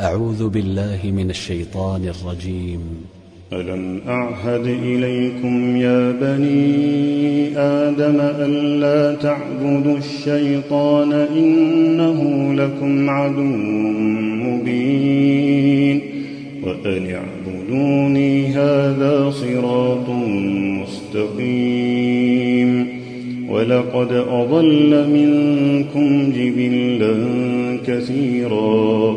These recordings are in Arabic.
أعوذ بالله من الشيطان الرجيم. ألم أعهد إليكم يا بني آدم ألا تعبدوا الشيطان إنه لكم عدو مبين وأن اعبدوني هذا صراط مستقيم. ولقد أضل منكم جبلا كثيرا.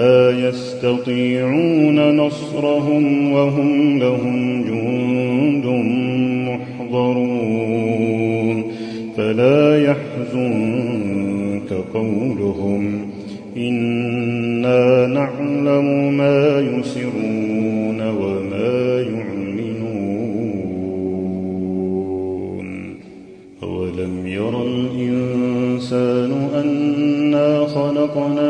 لا يستطيعون نصرهم وهم لهم جند محضرون فلا يحزنك قولهم إنا نعلم ما يسرون وما يعلنون أولم ير الإنسان أنا خلقناه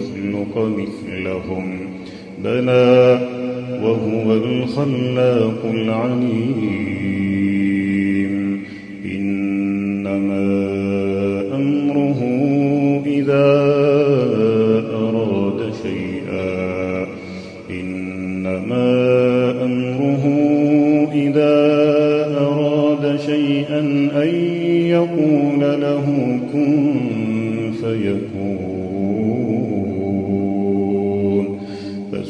يخلق مثلهم بلى وهو الخلاق العليم. إنما أمره إذا أراد شيئا. إنما أمره إذا أراد شيئا أن يقول له كن فيكون.